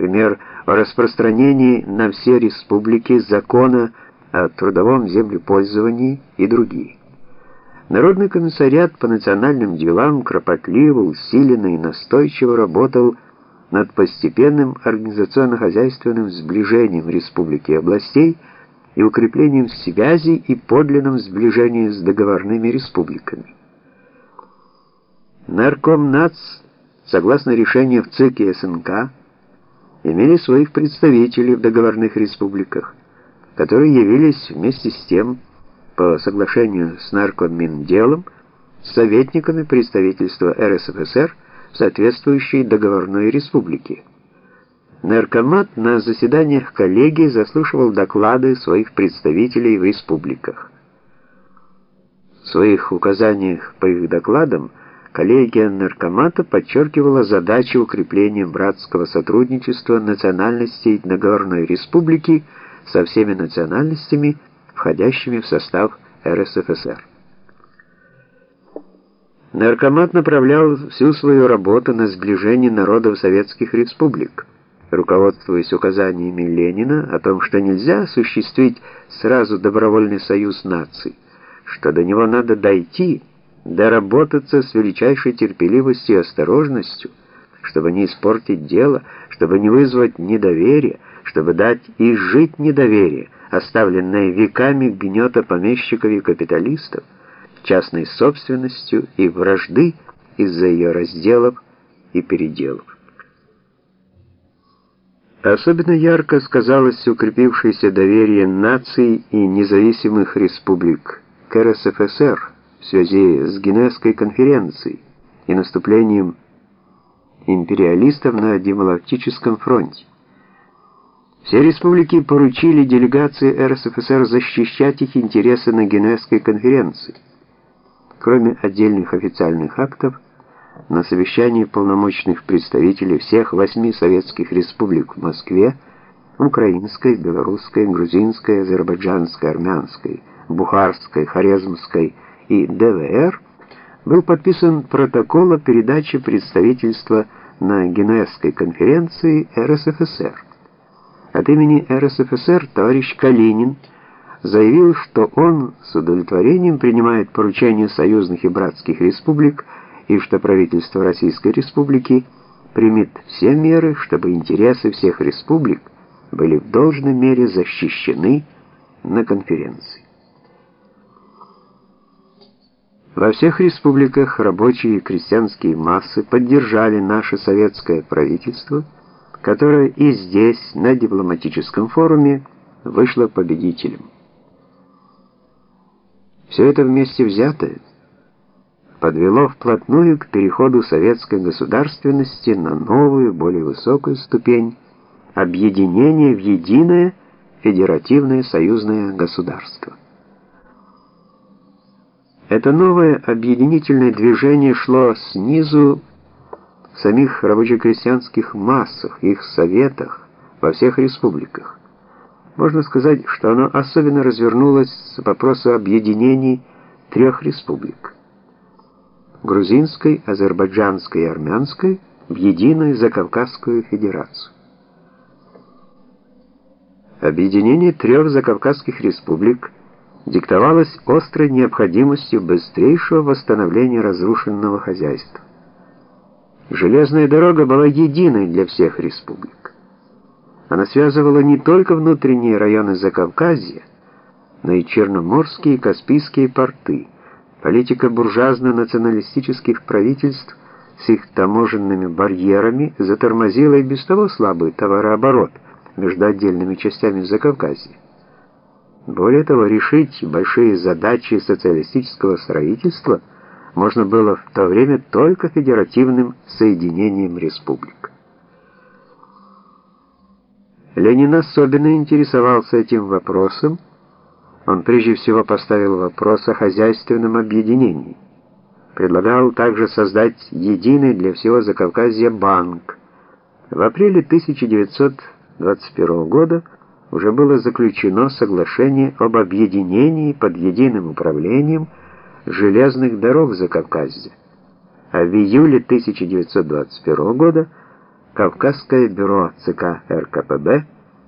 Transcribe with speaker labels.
Speaker 1: например, о распространении на все республики закона о трудовом землепользовании и другие. Народный комиссариат по национальным делам кропотливо, усиленно и настойчиво работал над постепенным организационно-хозяйственным сближением республики и областей и укреплением связей и подлинным сближением с договорными республиками. Наркомнац, согласно решению в ЦИК и СНК, имели своих представителей в договорных республиках, которые явились вместе с тем по соглашению с наркоминделом советниками представительства РСФСР в соответствующей договорной республике. Наркомат на заседаниях коллегии заслушивал доклады своих представителей в республиках. В своих указаниях по их докладам коллегия наркомата подчеркивала задачи укрепления братского сотрудничества национальностей договорной республики со всеми национальностями, входящими в состав РСФСР. Наркомат направлял всю свою работу на сближение народов советских республик, руководствуясь указаниями Ленина о том, что нельзя осуществить сразу добровольный союз наций, что до него надо дойти, доработаться с величайшей терпеливостью и осторожностью, чтобы не испортить дело, чтобы не вызвать недоверия, чтобы дать и жить недоверие, оставленное веками гнета помещиков и капиталистов, частной собственностью и вражды из-за ее разделов и переделов. Особенно ярко сказалось укрепившееся доверие наций и независимых республик к РСФСР в связи с Геневской конференцией и наступлением империалистов на демократическом фронте. Все республики поручили делегации РСФСР защищать их интересы на Генуэзской конференции. Кроме отдельных официальных актов, на совещании полномочных представителей всех восьми советских республик в Москве, украинской, белорусской, грузинской, азербайджанской, армянской, бухарской, хорезмской и ДВР, был подписан протокол о передаче представительства на Генуэзской конференции РСФСР. От имени РСФСР товарищ Калинин заявил, что он с удовлетворением принимает поручение союзных и братских республик и что правительство Российской Республики примет все меры, чтобы интересы всех республик были в должной мере защищены на конференции. Во всех республиках рабочие и крестьянские массы поддержали наше советское правительство – которая и здесь, на дипломатическом форуме, вышла победителем. Все это вместе взятое подвело вплотную к переходу советской государственности на новую, более высокую ступень объединения в единое федеративное союзное государство. Это новое объединительное движение шло снизу в самих рабоче-крестьянских массах, их советах во всех республиках. Можно сказать, что оно особенно развернулось с вопроса объединений трех республик: грузинской, азербайджанской и армянской в единую Закавказскую федерацию. Объединение трех закавказских республик диктовалось острой необходимостью быстрейшего восстановления разрушенного хозяйства. Железная дорога была единой для всех республик. Она связывала не только внутренние районы Закавказья, но и черноморские и каспийские порты. Политика буржуазно-националистических правительств с их таможенными барьерами затормозила и без того слабый товарооборот между отдельными частями Закавказья. Более того, решить большие задачи социалистического строительства – можно было в то время только федеративным соединением республик. Ленин особенно интересовался этим вопросом. Он прежде всего поставил вопрос о хозяйственном объединении. Предлагал также создать единый для всего Закавказья банк. В апреле 1921 года уже было заключено соглашение об объединении под единым управлением железных дорог Закавказья, а в июле 1921 года Кавказское бюро ЦК РКПБ